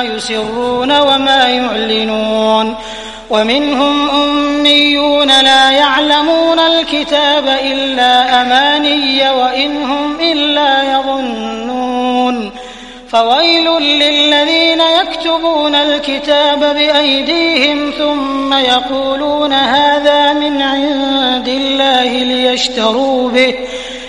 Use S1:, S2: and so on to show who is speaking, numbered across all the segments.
S1: ما يسرون وما يعلنون. ومنهم أميون لا يعلمون الكتاب إلا أماني وإن هم إلا يظنون. فويل للذين يكتبون الكتاب بأيديهم ثم يقولون هذا من عند الله ليشتروا به.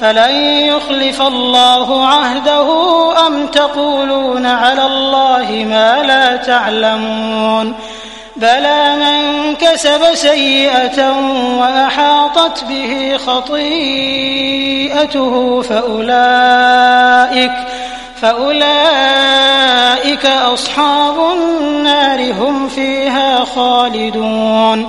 S1: فلن يخلف الله عهده أم تقولون على الله ما لا تعلمون بلى من كسب سيئة وأحاطت به خطيئته فأولئك فأولئك أصحاب النار هم فيها خالدون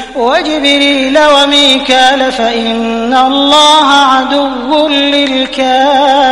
S1: وجبريل وميكال فإن الله عدو للكافرين.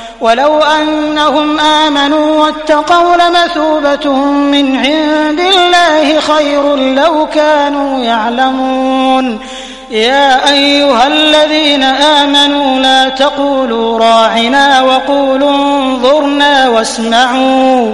S1: ولو أنهم آمنوا واتقوا لمثوبة من عند الله خير لو كانوا يعلمون. يا أيها الذين آمنوا لا تقولوا راعنا وقولوا انظرنا واسمعوا.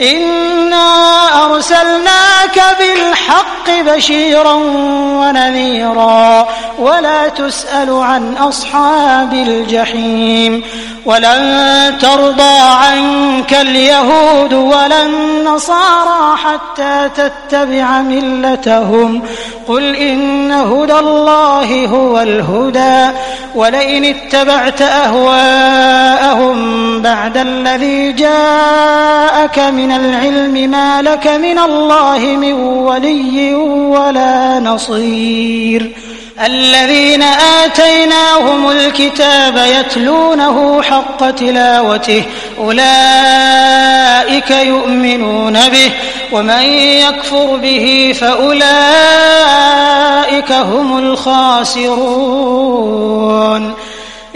S1: إنا أرسلناك بالحق بشيرا ونذيرا ولا تسأل عن أصحاب الجحيم ولن ترضى عنك اليهود ولا النصارى حتى تتبع ملتهم. قل إن هدى الله هو الهدى. ولئن اتبعت أهواءهم بعد الذي جاءك من العلم ما لك من الله من ولي ولا نصير. الذين آتيناهم الكتاب يتلونه حق تلاوته أولئك يؤمنون به ومن يكفر به فأولئك هم الخاسرون.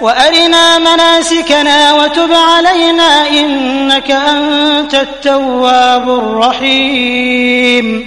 S1: وأرنا مناسكنا وتب علينا إنك أنت التواب الرحيم.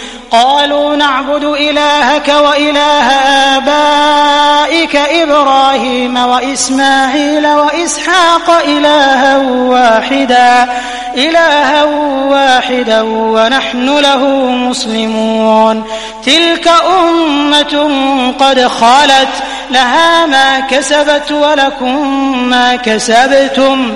S1: قالوا نعبد إلهك وإله آبائك إبراهيم وإسماعيل وإسحاق إلها واحدا إلها واحدا ونحن له مسلمون. تلك أمة قد خلت لها ما كسبت ولكم ما كسبتم.